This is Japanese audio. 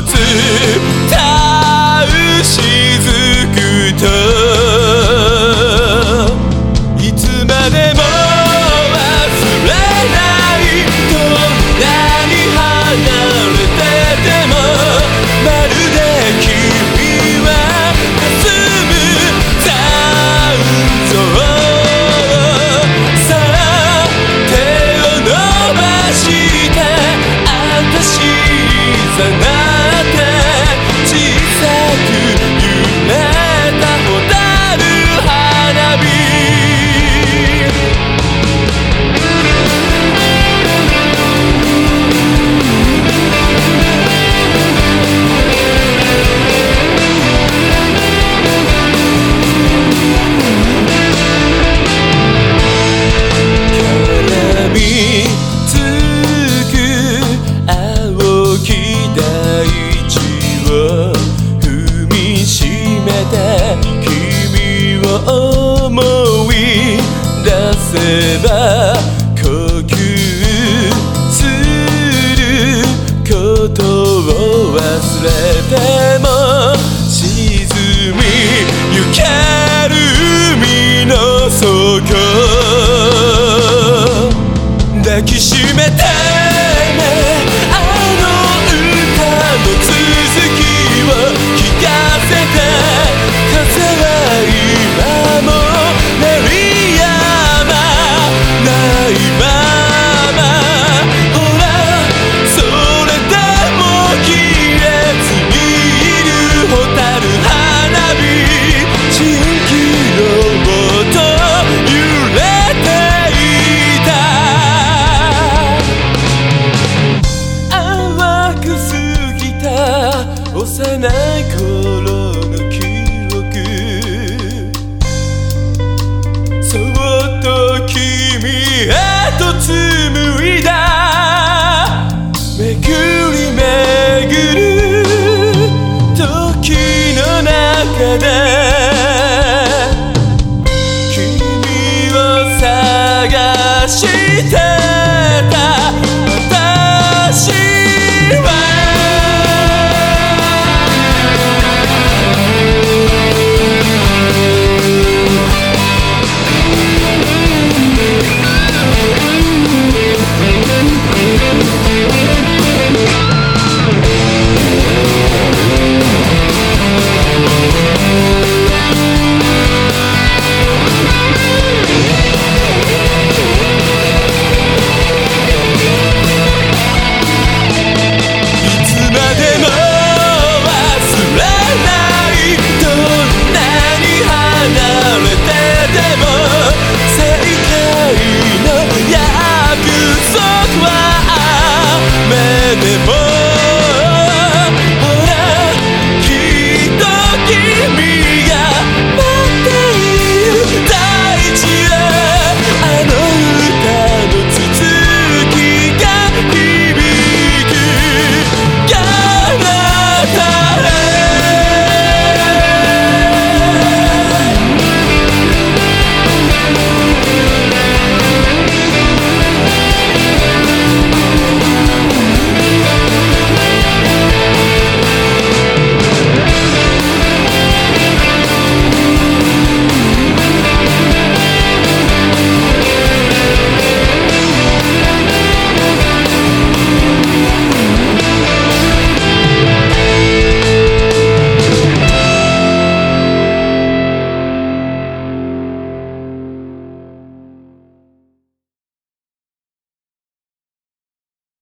たうしずくと。思い出せば呼吸することを忘れても沈みゆける海の底。抱きしめて幼い頃の記憶そっと君へと紡いだめぐりめぐる時の中で君を探して